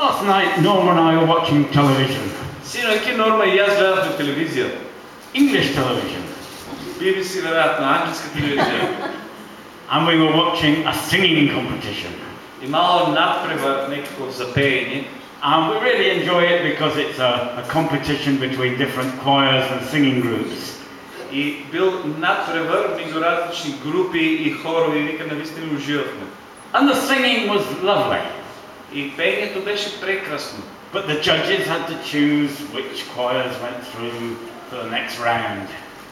Last night, Norma and I were watching television, Синоќ Норма и јас гледавме телевизија. English television, BBC веројатно англиска телевизија. and we were watching a singing competition. И мало надпревар некако за пеење. And we really enjoy it because it's a, a competition between different choirs and singing groups. И бил надпревар меѓу различни групи и хорови и вика навистина уживавме. And the singing was lovely. И пеењето беше прекрасно. But the judges had to choose which choirs went through to the next round.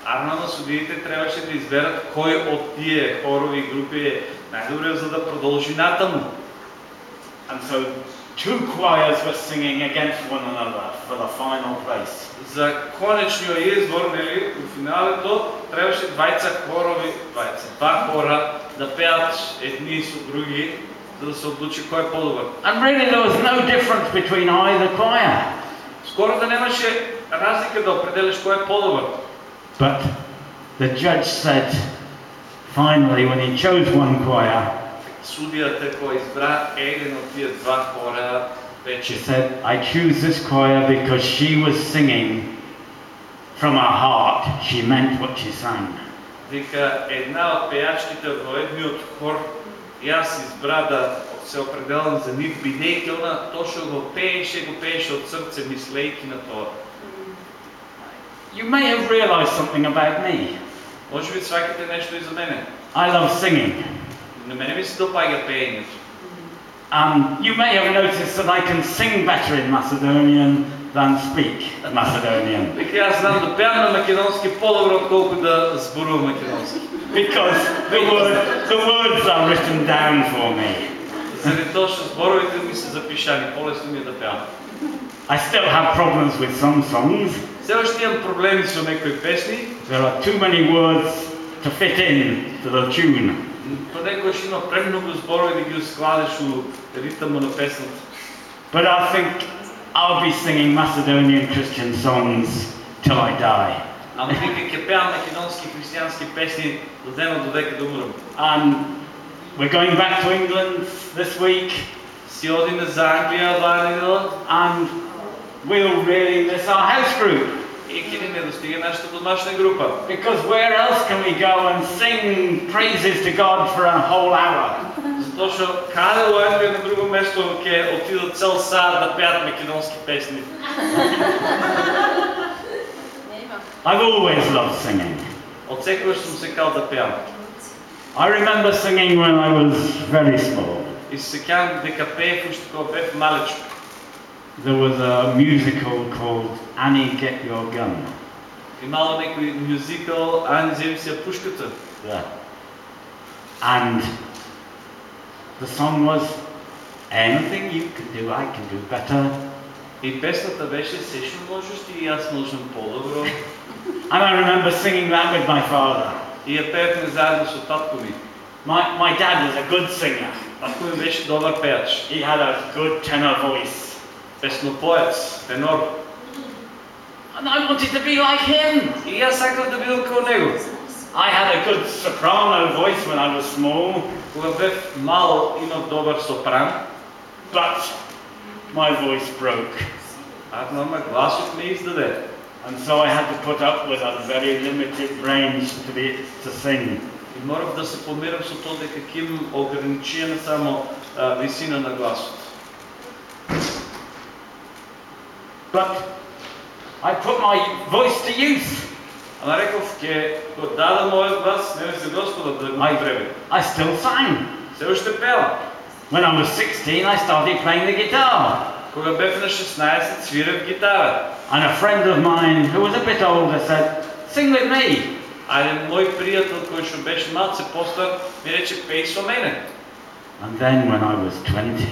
А на судиите требаше да изберат кој од тие хорови групи е најдобре за да продолжи натаму. And so two choirs were singing against one another for the final place. За конечниот избор, нели, у финалето требаше двајца хорови, двајца, два хора да пеат едни со други, за да се одлучи кој е подобар. And really there was no difference between either choir. Скоро да немаше разлика да определиш кој е подобар. But the judge said, finally, when he chose one choir, Судијата кој избра еден од тие два хора she вече said, I choose this choir because she was singing from her heart. She meant what she sang. Вика, една од пејачките во едниот хор, јас избра да се определам за нив, бидејќи она тоа што го пееше, го пееше од срце, мислејќи на тоа. You may have realized something about me. Може би сваќате нешто и за мене. I love singing. На мене ми се допаѓа пеењето. Um, you may have noticed that I can sing better in Macedonian than speak Macedonian Вика, јас знам да пеам на македонски подобро отколку да зборувам македонски. because the, word, the words are written down for me. Заради тоа што зборовите ми се запишани, полесно ми е да пеам. I still have problems with some songs. Се уште имам проблеми со некои песни, There are too many words to fit in to the tune. понекогаш има премногу зборови да ги ускладиш у ритмот на песната. But I think I'll be singing Macedonian Christian songs till I die. Ама вика ќе пеам македонски христијански песни до денот додека да умрам. And we're going back to England this week, Си одиме за Англија оваа недела and we'll really miss our house group. и ќе ни недостига нашата домашна група. Because where else can we go and sing praises to God for a whole hour? Затоа што каде во Англија на друго место ќе отидат цел сат да пеат македонски песни. I've always loved singing. Од секогаш сум се кал да пеам. I remember singing when I was very small. И се сеќавам дека пеев уште кога бев малечко. There was a musical called Annie Get Your Gun. Имало некој мюзикал, Ани земи си ја пушката. Yeah. And the song was Anything you can do, I can do better. И песната беше се што можеш ти и јас можам подобро. And I remember singing that with my father. И ја пеевме заедно со татко ми. My, my dad was a good singer. Татко ми беше добар пеач. He had a good tenor voice. Песнопоец, тенор. And I wanted to be like him. И јас сакав да бидам како него. I had a good soprano voice when I was small, Кога бев мал, имав добар сопран, but my voice broke. а норма гласот ме издаде. And so I had to put up with a very limited range to be to sing. И морав да се помирам со тоа дека ќе имам ограничена само а, висина на гласот. But I put my voice to use. Ама реков, ќе го дадам мојот глас, не за Господа да го I, употреби. I still sang. Се уште пеам. When I was 16, I started playing the guitar. Кога бев на 16, свирев гитара. And a friend of mine who was a bit older said, Sing with me. А еден мој пријател кој што беше малце постар, ми рече пеј со мене. And then when I was 20,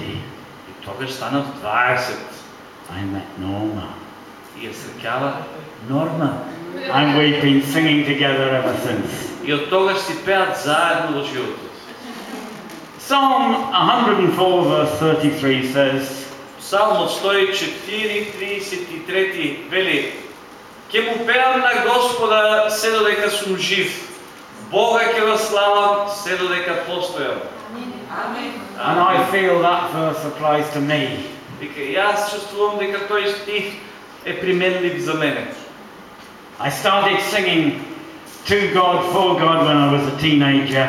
И тогаш станав 20 I met Norma. и ја среќава Норма. And we've been singing together ever since. И од тогаш си пеат заедно во животот. Psalm 104, verse 33 says, Псалмот 104, 33 вели Ке му пеам на Господа се додека сум жив. Бога ќе го славам се додека постојам. and I feel that verse applies to me. Вика, јас чувствувам дека тој стих е применлив за мене. I started singing to God, for God when I was a teenager,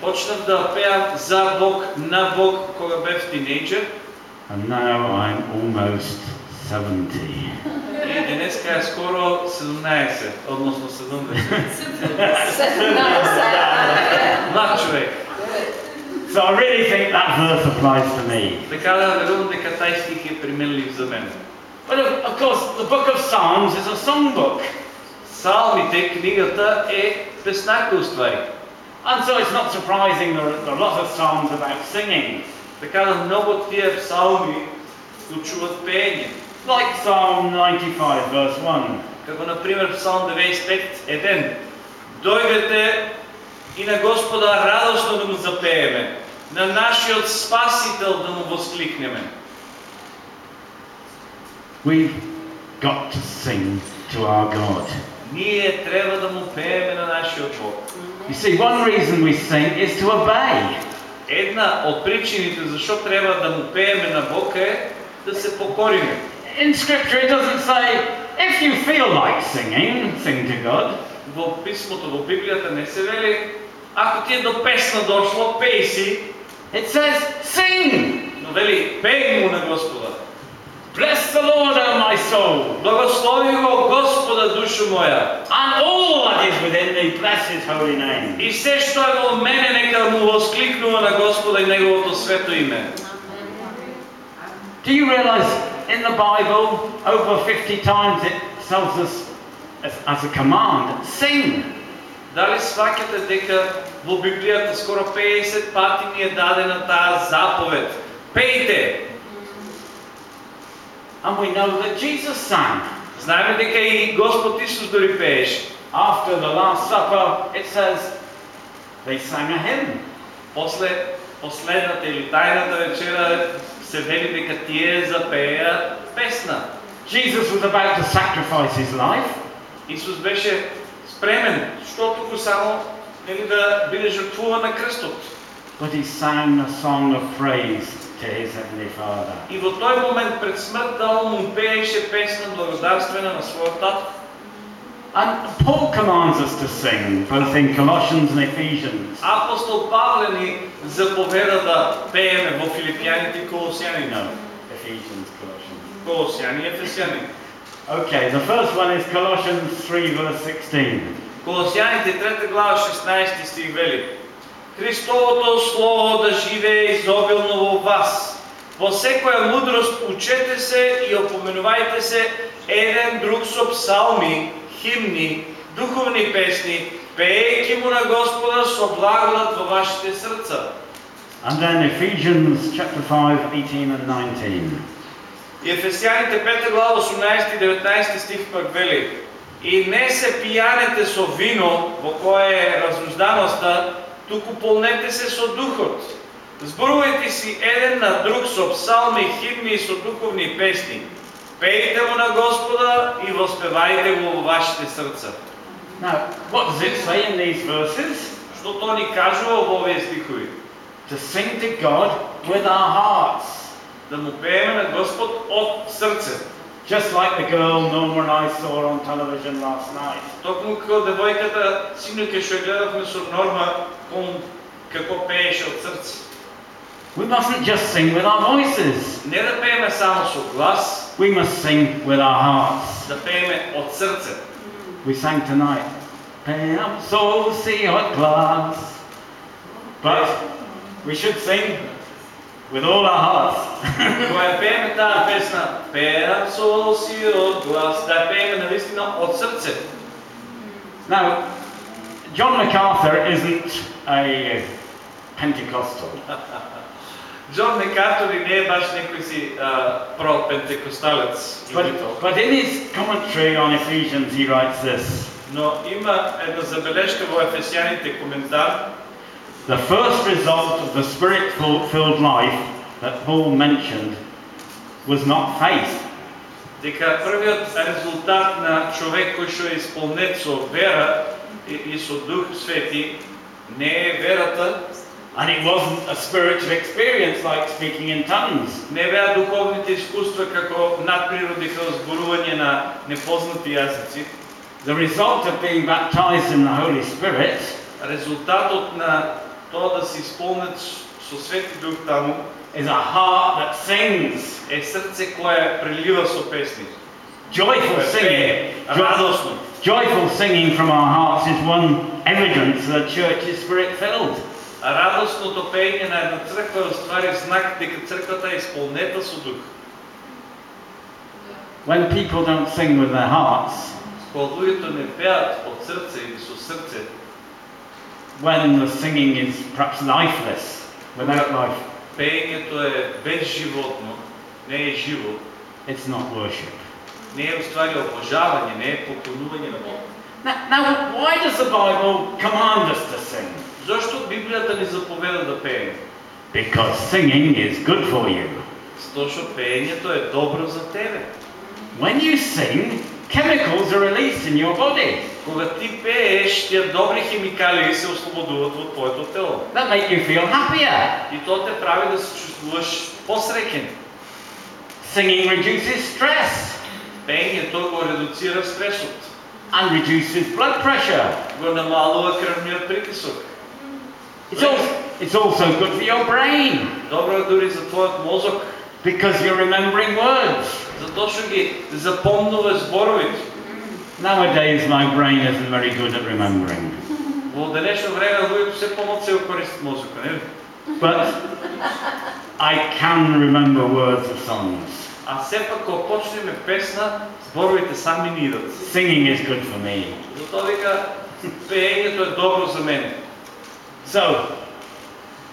Почнав да пеам за Бог, на Бог, кога бев тинејџер. and now I'm almost 70. И денеска е скоро 17, односно 70. Млад човек. So I really think that verse applies to me. Така да верувам дека тај стих е применлив за мене. But of, of course, the book of Psalms is a songbook, Псалмите, книгата е песнака уствари. and so it's not surprising there are, there are lots of psalms about singing, Така да много од тие псалми вклучуваат пеење. like Psalm 95, verse 1. Како на пример Псалм 95, 1. Дојдете и на Господа радосно да му запееме, на нашиот Спасител да му воскликнеме. We've got to sing to our God. Ние треба да му пееме на нашиот Бог. You see, one reason we sing is to obey. Една од причините зашо треба да му пееме на Бог е да се покориме. In Scripture, it doesn't say, if you feel like singing, sing to God. Во писмото, во Библијата не се вели, ако ти е до песна дошло, пеј си, It says, sing! но вели, пеј му на Господа. Bless the Lord, O my soul, Благослови го Господа, душо моја. and all that is within me, bless his holy name. И се што е во мене, нека му воскликнува на Господа и Неговото свето име. Do you realize in the Bible, over 50 times it tells us as, as a command, sing. Дали сваќате дека во Библијата скоро 50 пати ни е дадена таа заповед? Пејте! And we know that Jesus sang. Знаеме дека и Господ Исус дори пееше. After the Last Supper, it says they sang a hymn. После последната или тајната вечера се вели дека тие запеа песна. Jesus was about to sacrifice his life, Исус беше спремен, што туку само нели да биде жртвуван на крстот. but he sang a song of praise И во тој момент пред смртта он му пееше песна благодарствена на својот тат. And Paul commands us to sing, both in Colossians and Ephesians. Апостол Павле ни заповеда да пееме во Филипјаните и Колосјани. No, Ephesians, Colossians. Колосјани и Ефесјани. Okay, the first one is Colossians 3, verse 16. Колосјаните 3 глава 16 стих вели Христовото Слово да живее изобилно во вас. Во секоја мудрост учете се и опоменувајте се еден друг со псалми, химни, духовни песни, пеејќи му на Господа со благодат во вашите срца. And then Ephesians chapter 5, 18 and 19. И Ефесјаните 5 глава 18 и 19 стих пак вели И не се пијанете со вино, во кое е разужданоста, туку полнете се со духот. Зборувајте си еден на друг со псалми, химни и со духовни песни. Пејте му на Господа и воспевајте го во вашите срца. Now, what does it say in these verses? Што то ни кажува во овие стихови? To sing to God with our hearts. Да му пееме на Господ од срце. Just like the girl Norma and I saw on television last night. Токму како девојката синоќа што ја гледавме со Норма кон како пееше од срце. We mustn't just sing with our voices. Не да пееме само со глас, We must sing with our hearts. да пееме од срце. We sang tonight. Pam so see hot glass. But we should sing with all our hearts. Кога ја пееме таа песна, пеам со сиот глас, да ја пееме навистина од срце. now, John MacArthur isn't a Pentecostal. Джон Мекартори не е баш некој си а, про-пентекосталец, But, љубител. but in his commentary on Ephesians, he writes this но има една забелешка во Ефесјаните коментар, The first result of the spirit filled life that Paul mentioned was not faith, дека првиот резултат на човек кој што е исполнет со вера и, и со Дух Свети не е верата, And it wasn't a spiritual experience like speaking in tongues. Не беа духовните искуства како надприродни како зборување на непознати јазици. The result of being baptized in the Holy Spirit Резултатот на тоа да се исполнет со Свети Дух таму is a heart that sings. е срце кое прелива со песни. Joyful Кое singing. пее, радосно. Joyful singing from our hearts is one evidence that church is spirit filled. А радосното пеење на една црква е уствари знак дека црквата е исполнета со дух. When people don't sing with their hearts, Кога луѓето не пеат од срце или со срце, when the singing is perhaps lifeless, without life, пеењето е безживотно, не е живо, it's not worship. не е уствари обожавање, не е поклонување на Бог. Now, now, why does the Bible command us to sing? Зошто Библијата ни заповеда да пееме? Because singing is good for you. Затоа што пеењето е добро за тебе. When you sing, chemicals are released in your body Кога ти пееш, тие добри химикали се ослободуваат во твоето тело. that make you feel happier. И тоа те прави да се чувствуваш посреќен. Singing reduces stress Пеењето го редуцира стресот, and reduces blood pressure. го намалува крвниот притисок. It's also, it's also good for your brain Добро е дури за твојот мозок, because you're remembering words. затоа што ги запомнуваш зборовите. Nowadays, my brain isn't very good at remembering. Во денешно време луѓето се помалку се го користат мозокот, нели? But I can remember words of songs. А сепак кога почнеме песна, зборовите сами ни идат. Singing is good for me. Затоа вика, пеењето е добро за мене. So,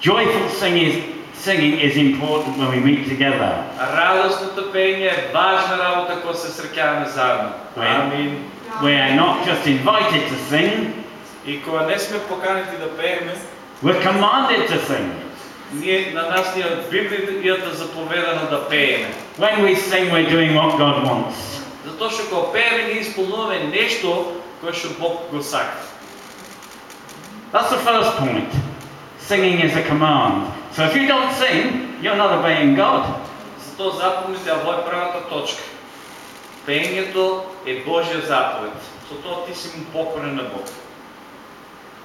joyful singing, singing is important when we meet together. Радосното пеење е важна работа кога се среќаваме заедно. Амен. Амин. We are not just invited to sing, И кога не сме поканети да пееме, we're commanded to sing. ние на нас ни е од Библијата заповедано да пееме. When we sing, we're doing what God wants. Затоа што кога пееме ние исполнуваме нешто кое што Бог го сака. That's the first point. Singing is a command. So if you don't sing, you're not obeying God. Затоа запомнite, ова е првата точка. Пеењето е Божја заповед. Со тоа ти си му покорен на Бог.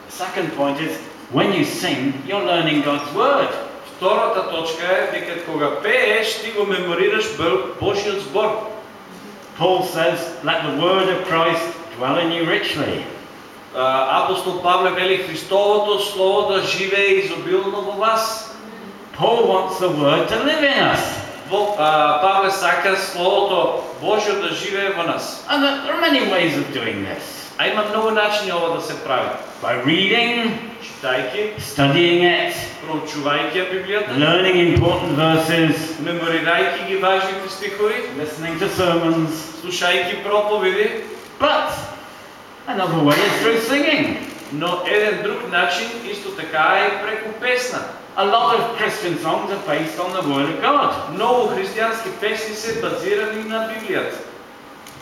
The second point is when you sing, you're learning God's word. Втората точка е дека кога пееш, ти го меморираш Бо- Божјиот збор. Paul says, let the word of Christ dwell in you richly. А, Апостол Павле вели Христовото слово да живее изобилно во вас. Paul wants the word to live in us. Во, а, Павле сака словото Божјо да живее во нас. And there there are many ways of doing this. А има многу начини ова да се прави. By reading, Читајќи, studying it, проучувајќи ја Библијата, learning important verses, меморирајќи ги важните стихови, listening to sermons. слушајќи проповеди, But another way is through singing. но еден друг начин исто така е преку песна. A lot of Christian songs are based on the Word of God. No hrišćanski pesmi se bazirani na Biblijata.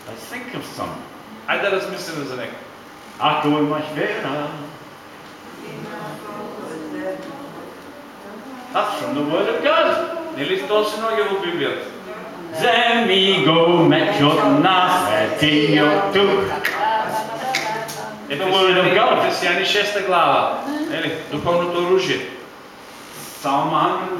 I think of some. Ajde da razmislimo za neko. Ako imaš vera, That's from the Word of God. Neli točno je u Bibliji. Zemigome ćod nasvetio tu. In the Word of God. Hrišćani šesta glava. Duhovno oružje. Psalm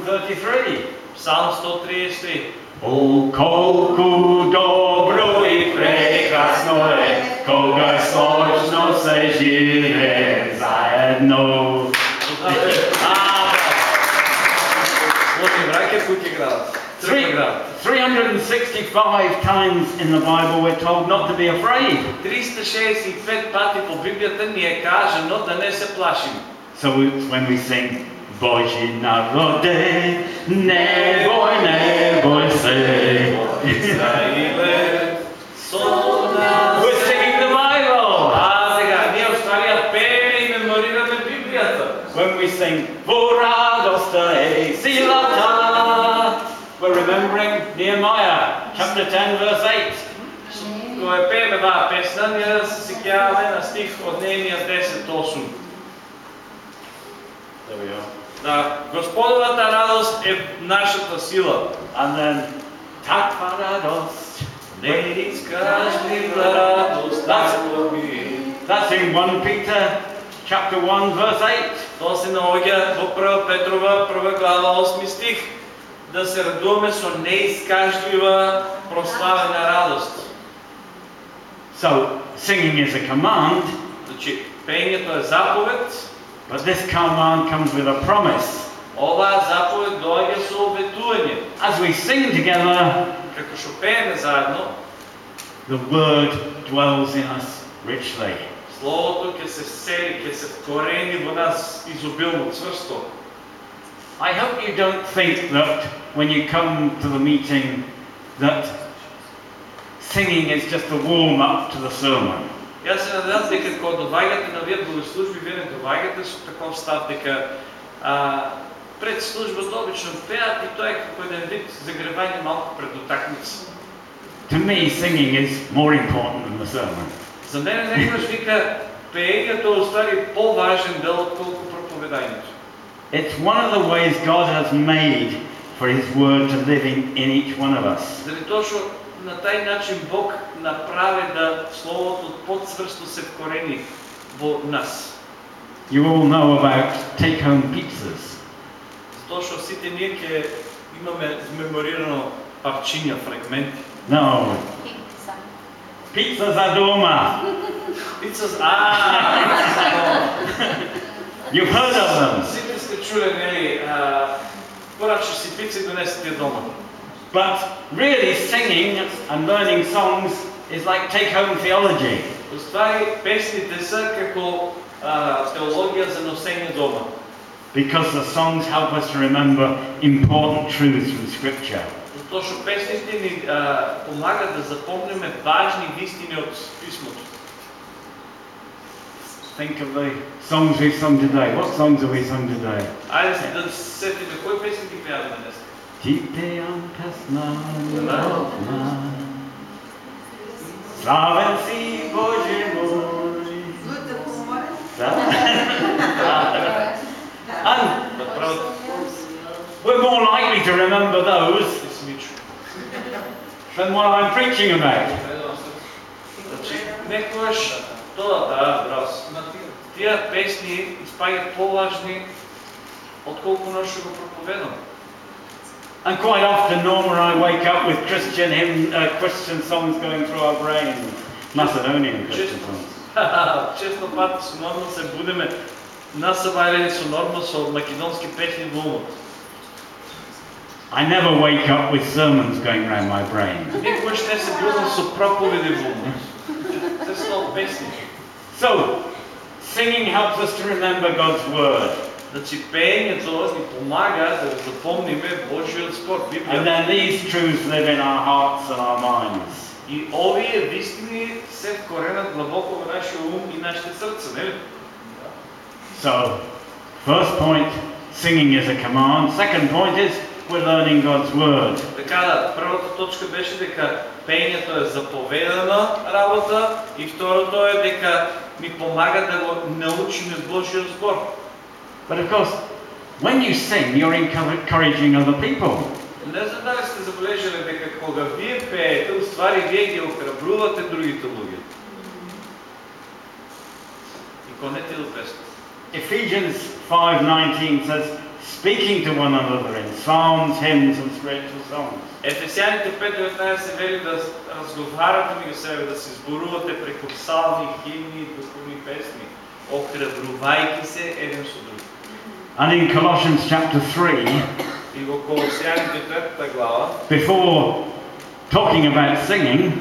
133. Псалм 133. О, колку добро и прекрасно е, кога сложно се живее заедно. А, Сложни браќа кои ќе градат. Црква Three- градат. 365 times in the Bible we're told not to be afraid. 365 пати по Библијата ни е кажано да не се плашиме. So it's when we sing, Boži narode, ne boj, ne boj se. Израиле, со нас. We're singing the Bible. А сега, ние Австралија пееме и меморираме Библијата. When we sing, Во радоста е силата, we're remembering Nehemiah, chapter 10, verse 8. Кога ја пееме ваа песна, ние се сеќаваме на стих од Неемија 10:8. There we are. Да, Господовата радост е нашата сила. And then, takva radost. Не изкажлива радост, tako ми. That's in 1 Peter chapter 1 verse 8. То се наоѓа во 1 Петрова, 1 глава, 8 стих. Да се радуваме со неискажлива прославена радост. So, singing is a command, Значи, пењето е заповед, but this command comes with a promise. оваа заповед доаѓа со обетување. As we sing together, Како што пееме заедно, the word dwells in us richly. Словото ќе се сели, ќе се вкорени во нас изобилно, цврсто. I hope you don't think that when you come to the meeting that singing is just a warm up to the sermon. Јас се надевам дека кога доаѓате на овие богослужби, вие не доаѓате со таков став дека а, пред службата обично пеат и тоа е како еден вид загревање малку пред утакмица. To me, singing is more important than the sermon. За мене некогаш вика пеењето е уствари поважен дел отколку проповедањето. It's one of the ways God has made for His Word to live in, in each one of us. Заради тоа што на тај начин Бог направи да Словото подсврсто се вкорени во нас. You all know about take home pizzas. Затоа што сите ние ќе имаме меморирано парчиња, фрагменти. No, pizza za doma. Пица за... А, You've heard of them. Сите сте чуле, нели, порачаш си пица и донесете дома. But really, singing and learning songs is like take home theology. Уствари, песните се како а, теологија за носење дома. Because the songs help us to remember important truths from Scripture. Затоа што песните ни а, помагат да запомниме важни вистини од писмото. Think of the songs we've sung today. What songs have we sung today? Ајде се да се сетиме кои песни ги пеаме денес. Ti te am pesna Slaven si Bože môj. And Направо we're more likely to remember those ти смичу. than what I'm preaching about. Значи, некојаш тоа, да, браво. си. Тие песни испаѓаат поважни отколку оно што го проповедам. And quite often, Norma and I wake up with Christian hymn, uh, Christian songs going through our brains. Macedonian Christian songs. Често пати со норма се будеме насабарени со норма со македонски песни во умот. I never wake up with sermons going around my brain. Никош не се будам со проповеди во умот. Се со песни. So, singing helps us to remember God's word. Значи пеењето ни помага да запомниме Божиот збор, And Библијата. then these truths live in our hearts and our minds. И овие вистини се вкоренат длабоко во нашиот ум и нашите срца, нели? So, first point, singing is a command. Second point is we're learning God's word. Така да, првата точка беше дека пеењето е заповедана работа и второто е дека ми помага да го научиме Божиот збор. But of course, when you sing, you're encouraging other people. Не знам дали сте забележали дека кога вие пеете, уствари вие ги охрабрувате другите луѓе. И конете до песна. Ephesians 5:19 says, speaking to one another in psalms, hymns, and spiritual songs. Ефесијаните 5.19 вели да разговарате меѓу себе, да се зборувате преку псалми, химни и духовни песни, охрабрувајќи се еден со друг. And in Colossians chapter 3, И во Колосијаните 3 глава, before talking about singing,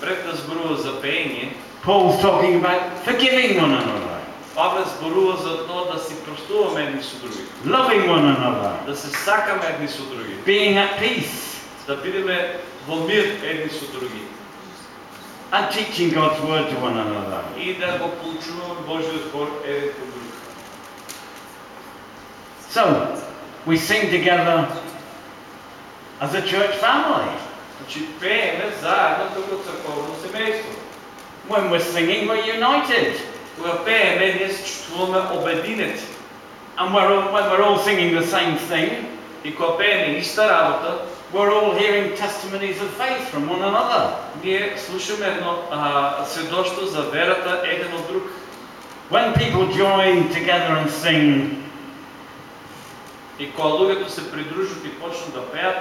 пред да зборува за пење, Paul's talking about forgiving one another, Павле зборува за тоа да си простуваме едни со други, loving one another, да се сакаме едни со други, being at peace, да бидеме во мир едни со други and teaching God's word to one another. и да го получуваме Божиот збор еден кон друг. so, we sing together as a church family. When we're singing, we're united. And we're all, when we're all singing the same thing, we're all hearing testimonies of faith from one another. When people join together and sing, И кога луѓето се придружат и почнат да пеат,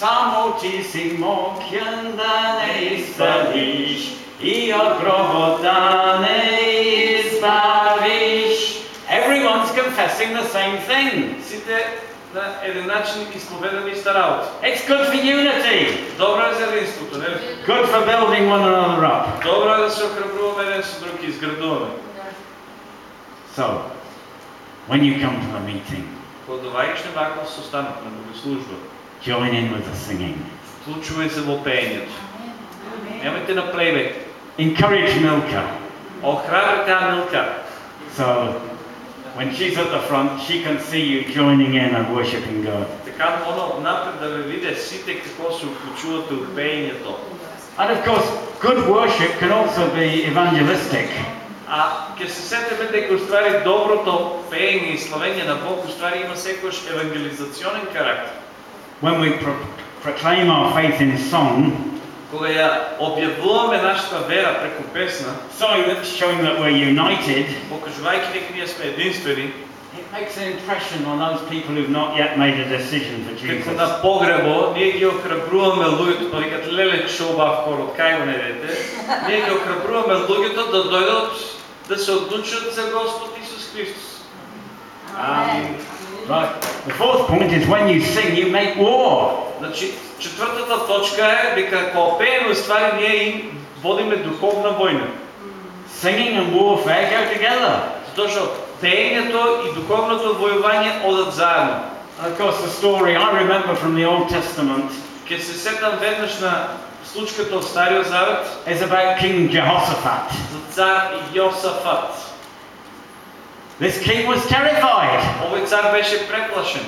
Samotissimo chiandane istadish, io grobodane istavish. Everyone's confessing the same thing. сите на еден начин исповедаме иста работа. It's good for unity, Добро е за единството, нели? good for building one another up. Добро е да се охрабруваме еден со друг и изградуваме. So, when you come to a meeting, Кога доаѓаш на ваква состанок на богослужба, join in with the singing. вклучувај се во пеењето. Немајте на плейбек. Encourage Milka. Охрабри таа Милка. So, when she's at the front, she can see you joining in and worshipping God. Така оно напред да ве виде сите како се уклучувате у пеењето. And of course, good worship can also be evangelistic. А ќе се сетиме дека уствари доброто пеење и славење на Бог уствари има секојаш евангелизационен карактер. When we pro- proclaim our faith in song, Кога ја објавуваме нашата вера преку песна, showing that, showing that we're united, покажувајќи дека ние сме единствени, makes an impression on those people who've not yet made a decision for Како Jesus. на погребо, ние ги охрабруваме луѓето, па викат леле шо убав хорот, кај го не дете. Ние ги охрабруваме луѓето да дојдат да се одлучат за Господ Исус Христос. Um, right. The fourth point is when you sing, you make war. Значи, четвртата точка е дека кога пееме ствари ние водиме духовна војна. Singing and warfare go together. Затоа што пеењето и духовното војување одат заедно. And of course, the story I remember from the Old Testament Ке се сетам веднаш на случката од Стариот Завет is about King Jehoshaphat. за цар Јосафат. This king was terrified. Овој цар беше преплашен.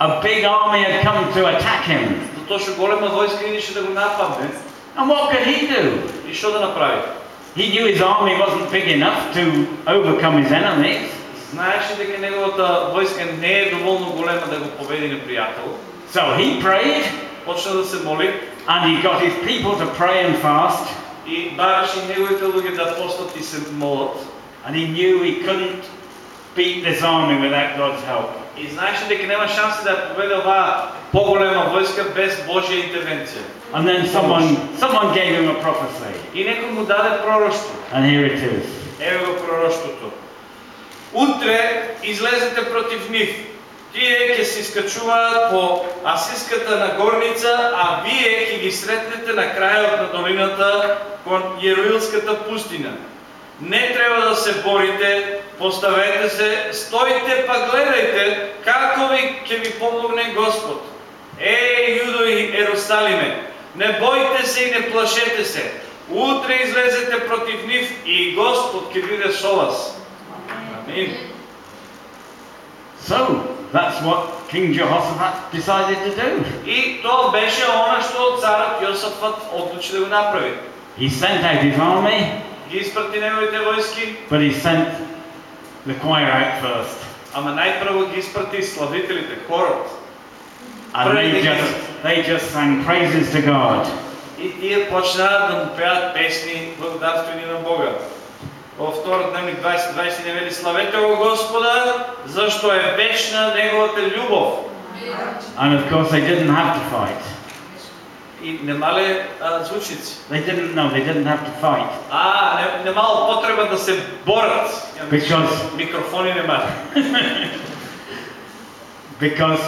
A big army had come to attack him. Затоа што голема војска идеше да го нападне. And what could he do? И што да направи? He knew his army wasn't big enough to overcome his enemies. Знаеше дека неговата војска не е доволно голема да го победи непријател. So he prayed Почна да се моли and he got his people to pray and fast. и бараше неговите луѓе да постат и се молат. And he knew he couldn't beat this army without God's help. И знаеше дека нема шанси да ја победи оваа поголема војска без Божја интервенција. And then someone, someone gave him a prophecy. И некој му даде пророштво. And here it is. Еве го пророштвото. Утре излезете против нив. Тие ќе се искачуваат по Асиската нагорница, а вие ќе ги сретнете на крајот на долината кон Јеруилската пустина. Не треба да се борите, поставете се, стоите па гледајте како ви ќе ви помогне Господ. Е, Јудо и Ерусалиме, не бојте се и не плашете се. Утре излезете против нив и Господ ќе биде со вас. Амин. So that's what King Jehoshaphat decided to do. И тоа беше она што царот Јосафат одлучи да го направи. He sent out his army, Ги испрати неговите војски, but he sent the choir out first. ама најпрво ги испрати славителите, хорот. And they just, they just sang praises to God. И тие почнаа да му пеат песни благодарствени на Бога. Во второт дневник 20-20 не вели славете го Господа, зашто е вечна неговата љубов. And of course, they didn't have to fight. И немале звучици. They didn't know, they didn't have to fight. А, не, немало потреба да се борат. Because- Микрофони нема. Because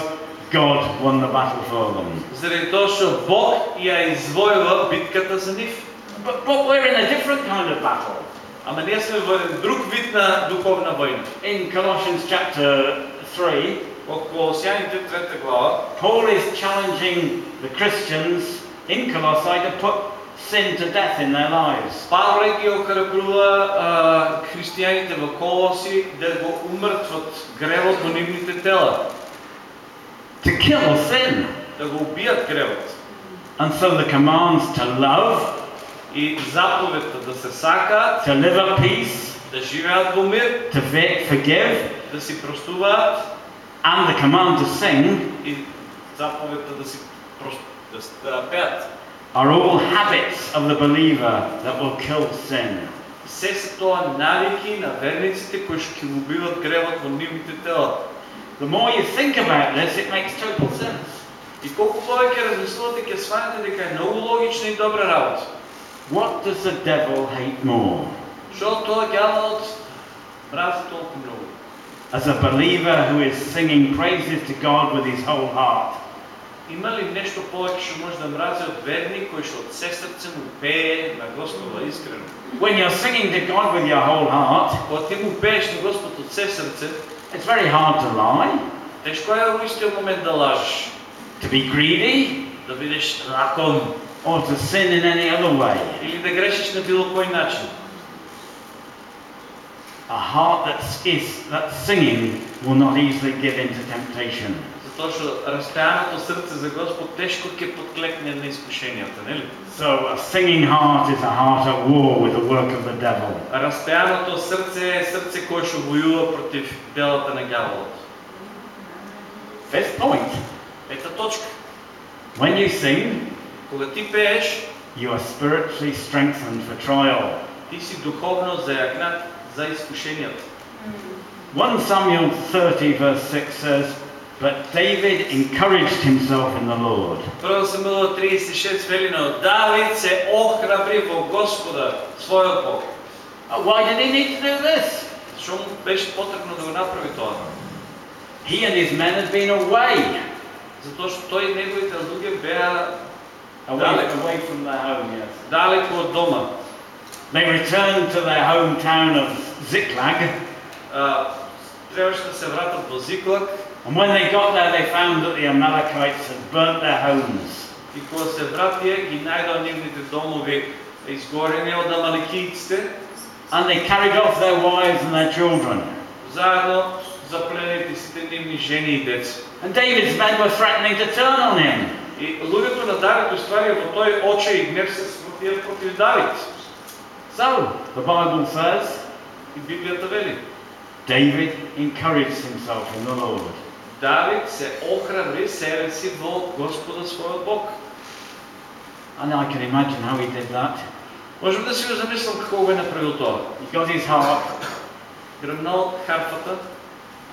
God won the battle for them. Заради тоа што Бог ја извојува битката за нив. But, but we're in a different kind of battle. Ама ние сме во еден друг вид на духовна војна. In Colossians chapter 3, Во Колосјаните трета глава, Paul is challenging the Christians in Colossae to put sin to death in their lives. Павле ги охрабрува а, христијаните во Колоси да го умртват гревот во нивните тела, To kill sin. да го убијат гревот. And so the commands to love, И заповедта да се сакаат, to live at peace, да живеат во мир, to fi- forgive, да си простуваат and the command to sing и заповедта да си прос- да, с- да пеат. are all habits of the believer that will kill sin. Се се тоа навики на верниците кои што ќе го убиват гревот во нивните тела. The more you think about this, it makes total sense. И колку повеќе размислувате, ќе свањате дека е многу логична и добра работа. What does the devil hate more? Што тоа ѓаволот мрази толку многу? As a believer who is singing praises to God with his whole heart, Има ли нешто повеќе што може да мрази од верник кој што од се срце му пее на Господа искрено? when you're singing to God with your whole heart, Кога ти му пееш на Господ од се срце, it's very hard to lie, тешко е во истиот момент да лажеш, to be greedy, да бидеш лакон or to sin in any other way. или да грешиш на било кој начин. A heart that's, is, that's singing will not easily give in to temptation. Затоа што распеаното срце за Господ тешко ќе подклекне на искушенијата, нели? So a singing heart is a heart at war with the work of the devil. Распеаното срце е срце кое што војува против делата на ѓаволот. Fifth point, Ета точка. when you sing, Кога ти пееш, you are spiritually strengthened for trial. ти си духовно зајакнат за искушенијата. 1 Samuel 30 verse 6 says, But David encouraged himself in the Lord. Прво Самуила 36 вели но Давид се охрабри во Господа, својот Бог. Uh, Why did he need to do this? Што му беше потребно да го направи тоа? He and his men had been away, Затоа што тој и неговите луѓе беа away, Dalek. away from their home, yes. далеко од дома. They returned to their hometown of Ziklag, А, требаше да се вратат во Зиклак and when they got there, they found that the Amalekites had burnt their homes. и кога се вратија ги најдоа нивните домови изгорени од амаликиите, And they carried off their wives and their children. заедно запленети сите нивни жени и деца. And David's men were threatening to turn on him. И луѓето на Давид уствари во тој оче и гнев се свртија против Давид. So, the Bible says, И Библијата вели, David encouraged himself in the Lord. Давид се охрабри себе си во Господа својот Бог. And I can imagine how he did that. Можем да си го замислам како го е направил тоа. He got his harp Грмнал харфата,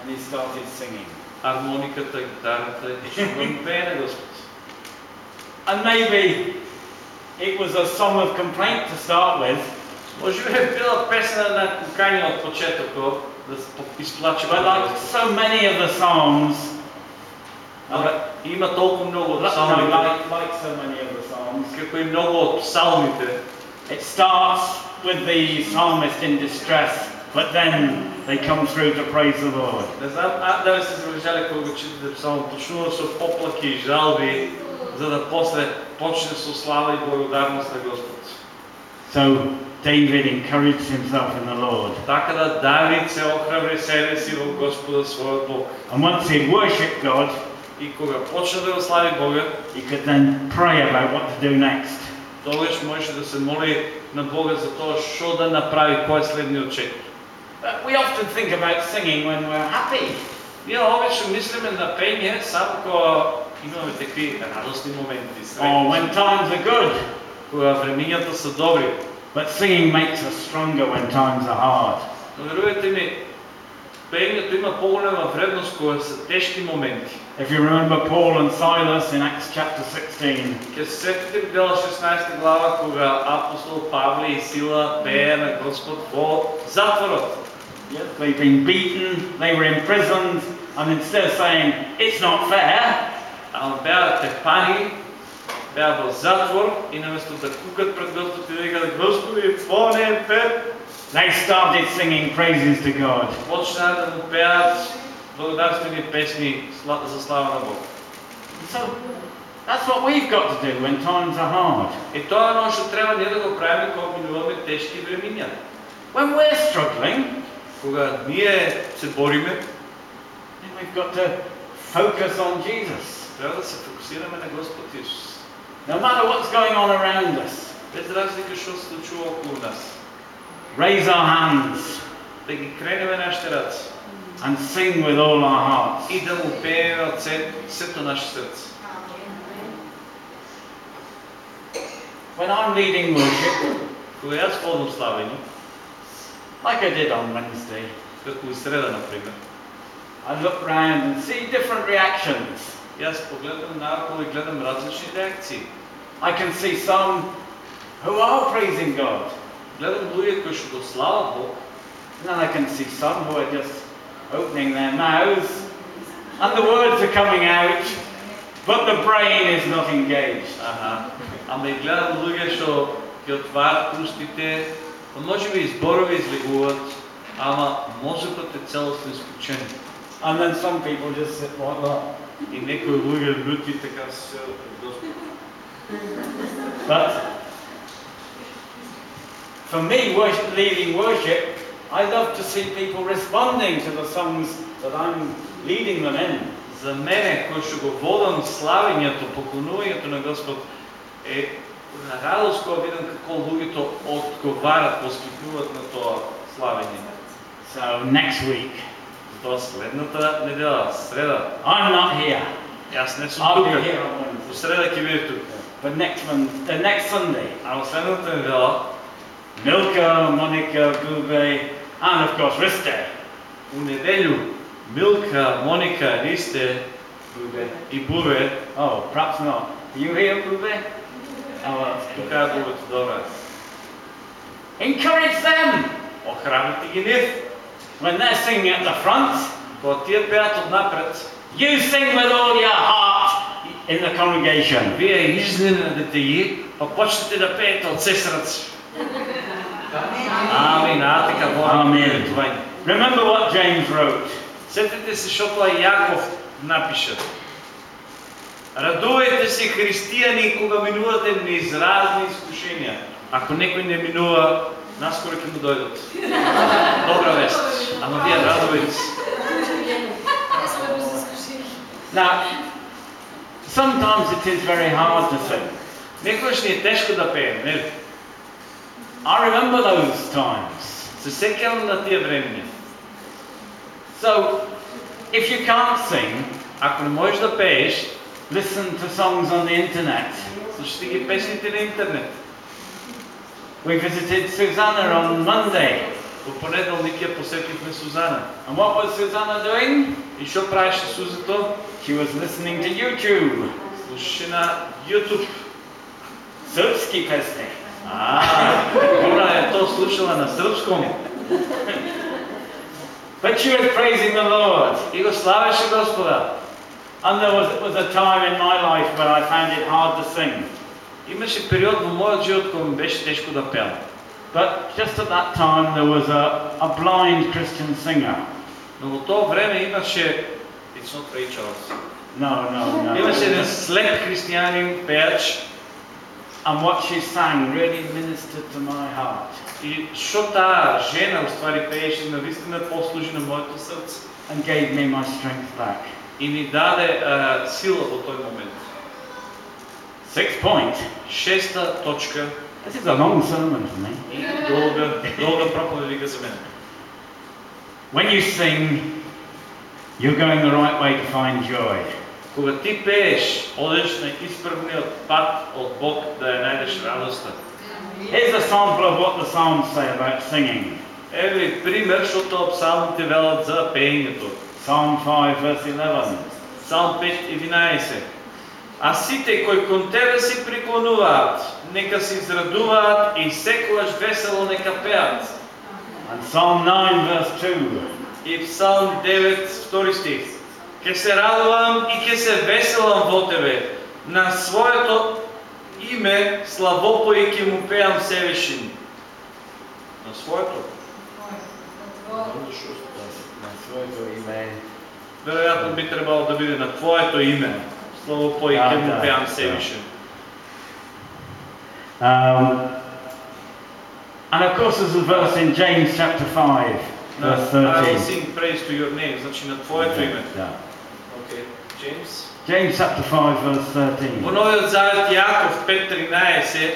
and he started singing. хармониката, гитарата и го пее на Господ. And maybe it was a song of complaint to start with, Може би е била песна на кукање од почетокот, да се по- изплаче but like so many of the psalms, Ама има толку многу од like, no, псалмите, like, like so many of the psalms, како и многу од псалмите, it starts with the psalmist in distress, but then they come through to praise the Lord. Не знам, а дали сте забележали кога го читате псалм, почнува со поплаки и жалби, за да после почне со слава и благодарност на Господ. So David encouraged himself in the Lord. Така да Давид се охрабри себе си во Господа својот Бог. And once he worshipped God, И кога почна да го слави Бога, he could then pray about what to do next. тогаш можеше да се моли на Бога за тоа што да направи, кој е следниот чек. But we often think about singing when we're happy. Ние обично мислиме на пење само кога имаме такви радосни моменти, or среќни, when times are good. кога времињата се добри. But singing makes us stronger when times are hard. Но верувате ми, пењето има поголема вредност кога се тешки моменти. If you remember Paul and Silas in Acts chapter 16, Ке се сетите в дела 16 глава кога апостол Павле и Сила пее на Господ во затворот. yes, they've been beaten, they were imprisoned, and instead of saying, it's not fair, Ама беа тепани, беа во затвор и наместо да кукат пред Господ и да викат Господи, това не е фер, they started singing praises to God. почнаа да му пеат благодарствени песни за слава на Бог. So that's what we've got to do when times are hard. И тоа е што треба ние да го правиме кога минуваме тешки времиња. When we're struggling, Кога ние се бориме, then we've got to focus on Jesus. треба да се фокусираме на Господ Исус. No matter what's going on around us. Raise our hands. And sing with all our hearts. When I'm leading worship, like I did on Wednesday, I look round and see different reactions јас погледам наоколу и гледам различни реакции. I can see some who are praising God, Гледам луѓе кои што го слават Бог, and then I can see some who are just opening their mouths, and the words are coming out, but the brain is not engaged. аха, ама и гледам луѓе што ќе отварат устите, па може би и зборови излегуваат, ама мозокот е целосно исклучен. And then some people just sit like that. И некои луѓе луѓе така се пред Господ. But for me, worship, leading worship, I love to see people responding to the songs that I'm leading them in. За мене, кој што го водам славењето, поклонувањето на Господ, е на радост кога видам како луѓето одговарат, воскликнуваат на тоа славење. So next week, Тоа следната недела, среда, I'm not here. јас не сум I'll be тука. here on Wednesday. среда ќе биде тука. But next one, the next Sunday, А во следната недела, Milka, Monica, Gube, and of course Riste. у неделю, Милка, Моника, Ристе Gube. и Бубе, Oh, perhaps not. Are you here, Gube? Oh, тука е Бубето, добре. Encourage them Охраните ги нив. when they're singing at the front. Кога тие пеат однапред, You sing with all your heart in the congregation. Вие изненадите ги, па почнете да пеете од се срце. Амин, а така Амин. това Remember what James wrote. Сетете се што тоа Јаков напише. Радувајте се христијани кога минувате низ разни искушенија. Ако некој не минува, наскоро ќе му дојдат. Добра вест. Ама вие радувајте се. Now, sometimes it is very hard to sing. Некојаш ни е тешко да пееме, нели? I remember those times. Се сеќавам на тие времиња. So, if you can't sing, Ако не можеш да пееш, listen to songs on the internet. слушате ги песните на интернет. We visited Susanna on Monday. Во понеделник ја посетивме Сузана. And what was Susanna doing? И што правеше Сузето? She was listening to YouTube. Слушаше на YouTube. Srpski pesne. А, она е то слушала на српском. But she was praising the Lord. И го славеше Господа. And there was, was a time in my life when I found it hard to sing. Имаше период во мојот живот кога ми беше тешко да пеам. But just at that time, there was a, a blind Christian singer. Но во тоа време имаше It's not Rachel. No, no, no. Имаше еден слеп христијанин пеач And what she sang really ministered to my heart. и што таа жена уствари пееше навистина послужи на моето срце and gave me my strength back. и ми даде а, сила во тој момент. Секс Point, шеста точка. Тези за много нали? не са намерени, не? Дълга, дълга проповедига за мен. When you sing, you're going the right way to find joy. Кога ти пееш, одеш на изправният път от Бог да я найдеш радостта. Here's a sample of what the Psalms say about singing. Ето и пример, защото псалмите велят за пеенето. Psalm 5, verse 11. Псалм 5, 11. А сите кои кон тебе си приклонуваат, нека се израдуваат и секогаш весело нека пеат. And Psalm 9, verse 2. И Псалм 9, втори стих. Ке се радувам и ке се веселам во тебе. На своето име славопои ке му пеам севешин. На своето. Веројатно би требало да биде на твоето име. Да, ке му да, пеам да. Um, and of course, there's a verse in James chapter 5, verse I will 13. sing praise to your name. Значи на твоето име. Yeah. Окей. Джеймс. James chapter 5, verse Во 13. Новиот Завет Јаков 5.13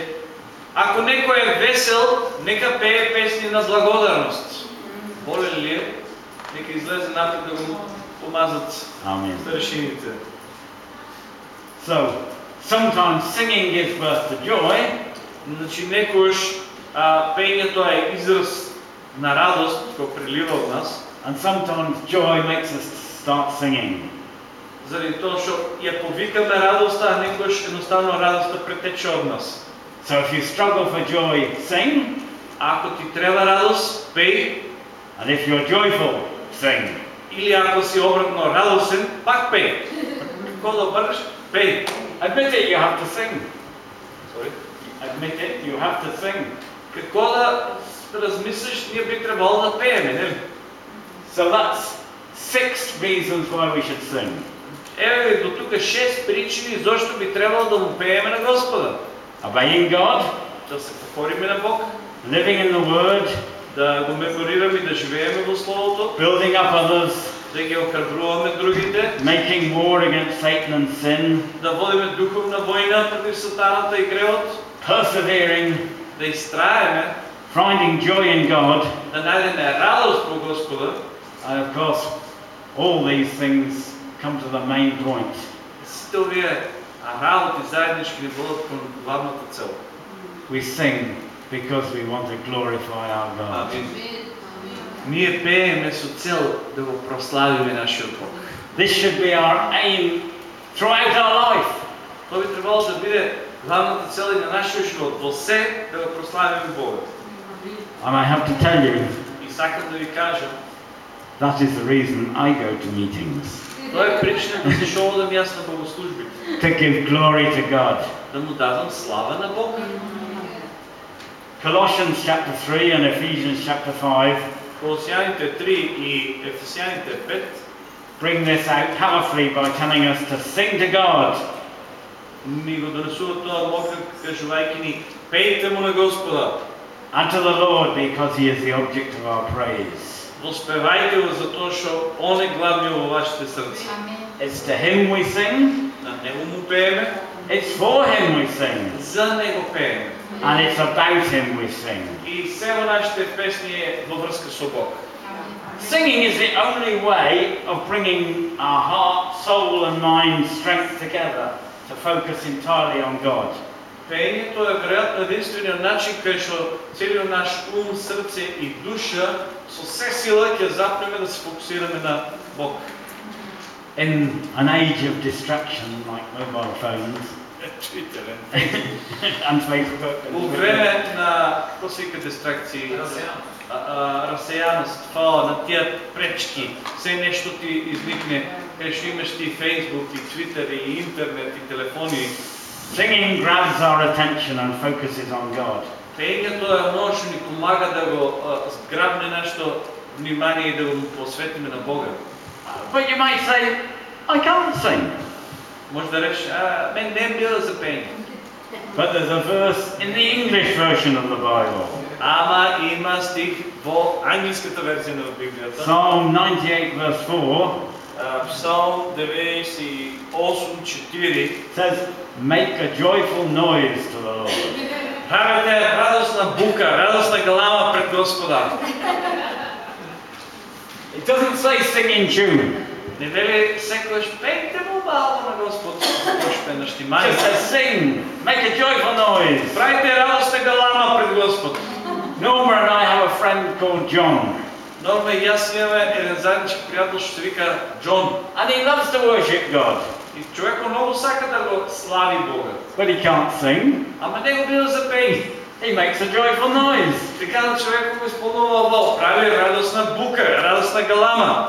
Ако некој е весел, нека пее песни на благодарност. Боле ли е? нека излезе напред да го помазат Amen. старшините. So, sometimes singing gives birth to joy, Значи некојаш пењето е израз на радост кој прелива од нас, and sometimes joy makes us start singing. заради тоа што ја повикаме радоста, а едноставно радоста претече од нас. So if you struggle for joy, sing, Ако ти треба радост, пеј, and if you're joyful, sing. или ако си обратно радосен, пак пеј. Како да бъдеш, пеј. Admit it, you have to sing. Sorry. Admit it, you have to sing. Какво да размислиш, ние би требало да пееме, нели? So that's six reasons why we should sing. Еве ви до тука шест причини зашто би требало да му пееме на Господа. Obeying God, Да се покориме на Бог, living in the Word, да го меморираме, да живееме во Словото, building up others, да ги охрабруваме другите, making war against Satan and sin, да водиме духовна војна против сатаната и гревот, persevering, да истраеме, finding joy in God, да најдеме радост во Господа. and of course, all these things come to the main point. Сите овие работи заеднички ни водат кон главната цел. We sing because we want to glorify our God. Амин. Ние пееме со цел да го прославиме нашиот Бог. This should be our aim throughout our life. Тоа би требало да биде главната цел и на нашиот живот, во се да го прославиме Бога. And I have to tell you, И сакам да ви кажам, that is the reason I go to meetings. тоа е причина да се одам јас на богослужбите, To give glory to God. да му дадам слава на Бог. Colossians chapter 3 and Ephesians chapter 5 Колосијаните 3 и Ефесијаните 5 bring this out powerfully by telling us to sing to God. ни го донесуваат тоа мокро, кажувајќи ни, пејте му на Господа, and to the Lord because He is the object of our praise. воспевајте го за тоа што Он е главниот во вашите срца. It's to Him we sing, На Него му пееме, it's for Him we sing, за Него пееме. and it's about Him we sing. И се во нашите песни е во врска со Бог. Singing is the only way of bringing our heart, soul, and mind strength together to focus entirely on God. Пеењето е веројатно единствениот начин кај што целиот наш ум, срце и душа со се сила ќе запнеме да се фокусираме на Бог. In an age of distraction like mobile phones Во and време на како се вика дистракции, расејаност, фала на тие пречки, се нешто ти изникне, кај што имаш ти Facebook и Twitter и интернет и телефони. singing grabs our attention and focuses on God. Пењето е оно што ни помага да го а, зграбне нашето внимание и да го посветиме на Бога. But you might say, I can't sing. Може да речеш, а, мен не е била за пење. But there's a verse in the English version of the Bible, Ама има стих во англиската верзија на Библијата. Psalm 98, verse 4, А, Псалм 98.4 says, Make a joyful noise to the Lord. Правете радостна бука, радостна галама пред Господа. It doesn't say sing in tune, Не вели секојаш пејте му баво на Господ, кој пе на it штимање. just says sing, make a joyful noise. Правите радостна галама пред Господ. Norma and I have a friend called John, Норма и јас имаме еден заеднички пријател што се вика Џон. and he loves to worship God, И човекот многу сака да го слави Бога. but he can't sing. Ама не го бил за пење. He makes a joyful noise. Така на човекот го исполнува во, прави радостна бука, радостна галама.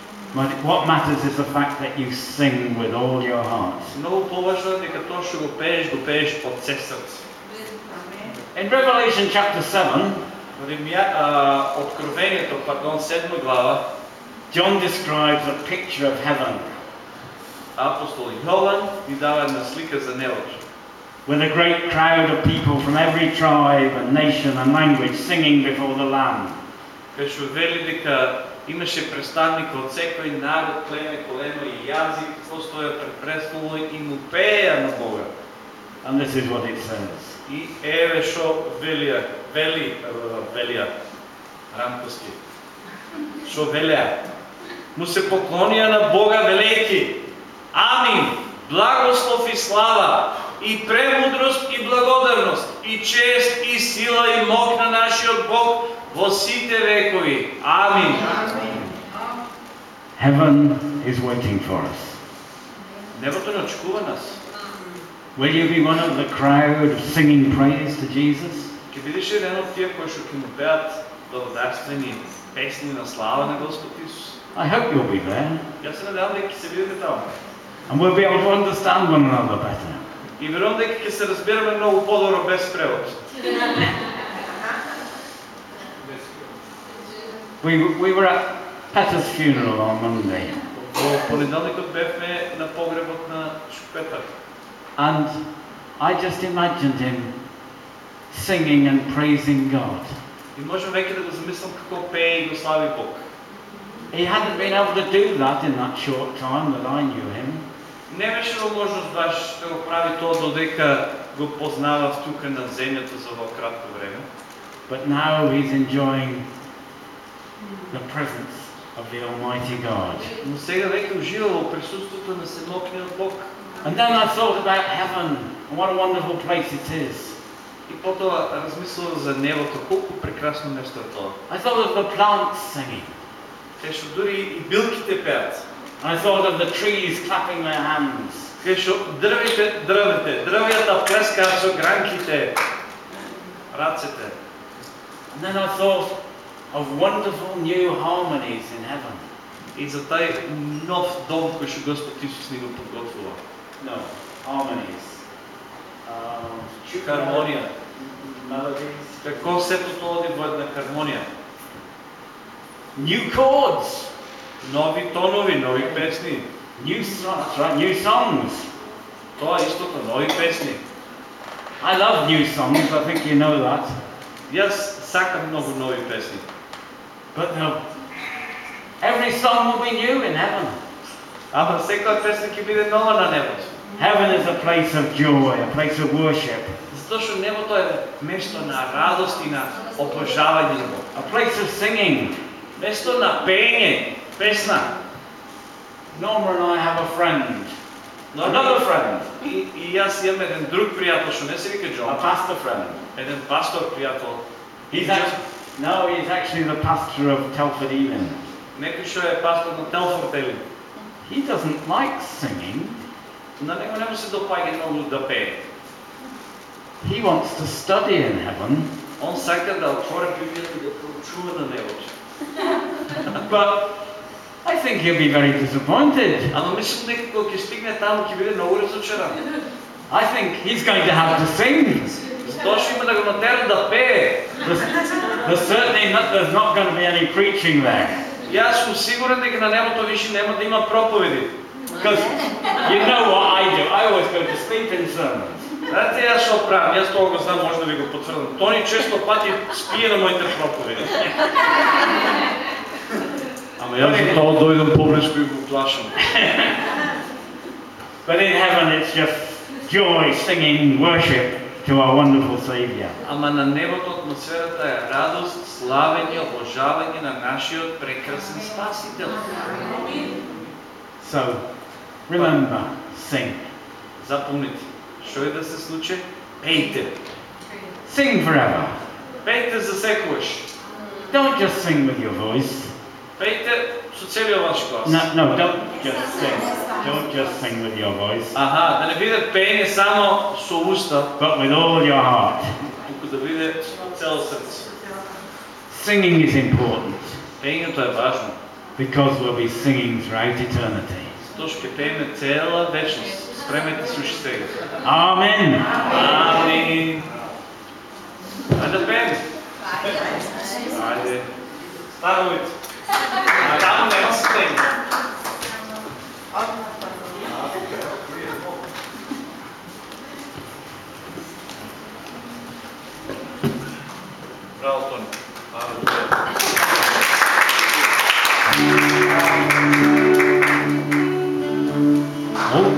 what matters is the fact that you sing with all your heart. многу поважно е дека тоа што го пееш, го пееш од се срце. In Revelation chapter 7, Во Римја, а, Откровението, пардон, 7 глава, John describes a picture of heaven. апостол Јован ни дава една слика за небото. with a great crowd of people from every tribe and nation and language singing before the Lamb. Кај што вели дека имаше представник од секој народ, племе, колено и јазик, постоја пред престолот и му пееа на Бога. And this is what it says. И еве што велија, вели, е, велија, рамковски. Што велеа? Му се поклонија на Бога велејќи. Амин. Благослов и слава, и премудрост и благодарност, и чест и сила и мок на нашиот Бог во сите векови. Амин. Heaven is waiting for us. Небото не очекува нас. Will you be one of the crowd singing praise to Jesus? Ќе бидеш еден од тие кои што ќе му пеат благодарствени песни на слава на Господ Исус. I hope you'll be there. Јас се надевам дека ќе се видите таму. And we'll be able to understand one another better. И верувам дека ќе се разбереме многу подобро без превод. We, we were at Peter's funeral on Monday, Во понеделникот бевме на погребот на Шпетар. and I just imagined him singing and praising God. И можам веќе да го замислам како пее и го слави Бог. He hadn't been able to do that in that short time that I knew him. Не беше можност баш да го прави тоа додека го познавав тука на земјата за во кратко време. But now he's enjoying the presence of the Almighty God. Но сега веќе ужива во присуството на Семокниот Бог. And then I thought about heaven and what a wonderful place it is. И потоа размислував за небото, колку прекрасно место е тоа. I thought of the plants singing. Кај што дури и билките пеат. I thought of the trees clapping their hands. Кај што дрвите, дрвите, дрвјата плескаат со гранките, рацете. And then I thought of wonderful new harmonies in heaven. И за тај нов дом кој што Господ Исус ни го подготвува. No, harmonies. Um, Хармонија. Melodies. Како сето тоа оди во една хармонија. New chords. Нови тонови, нови песни. New songs, right? New songs. Тоа истото, нови песни. I love new songs, I think you know that. Јас сакам многу нови песни. But no, every song will be new in heaven. Ама секоја песна ќе биде нова на небото. Heaven is a place of joy, a place of worship, Затоа што небото е место на радост и на обожавање на Бог. a place of singing. Место на пење, песна. Norma and I have a friend, Но another friend, И, и јас имам еден друг пријател што не се вика a Џон, pastor friend. еден пастор пријател. He's actually, no, he's actually the pastor of Telford Elim. Neku sure je pastor na Telford Elim. He doesn't like singing. Na neko nema se dopajen na da pe. He wants to study in heaven. On сака да отвори библијата да проучува на knowledge. But I think he'll be very disappointed. Ама мислам дека кога ќе стигне таму ќе биде многу разочаран. I think he's going to have to sing. Тоа што има да го натера да пее. There's, there's certainly not, there's not going to be any preaching there. Јас сум сигурен дека на небото више нема да има проповеди. Because you know what I do. I always go to sleep in sermons. Знаете, јас што правам, јас тоа го знам, може да ви го потврдам. Тони често пати спие на моите проповеди. Ама јас за тоа дојдам поблиску и го плашам. But in heaven it's just joy, singing, worship to our wonderful Saviour. Ама на небото атмосферата е радост, славење, обожавање на нашиот прекрасен Спасител. So remember, sing. Запомнете, што е да се случи? Пејте. Sing forever. Пејте за секогаш. Don't just sing with your voice. Пејте со целиот ваш глас. No, no, don't just sing. Don't just sing with your voice, Аха, да не биде пење само со уста, but with all your heart. туку да биде со цело срце. Singing is important Пењето е важно, because we'll be singing throughout eternity. затоа што ќе пееме цела вечност. Спремете се уште сега. Amen. Амин. Ајде да пееме. Ајде. 다음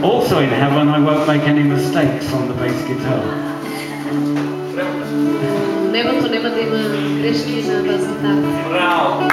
Also in heaven, I won't make any mistakes on the bass guitar. Bravo.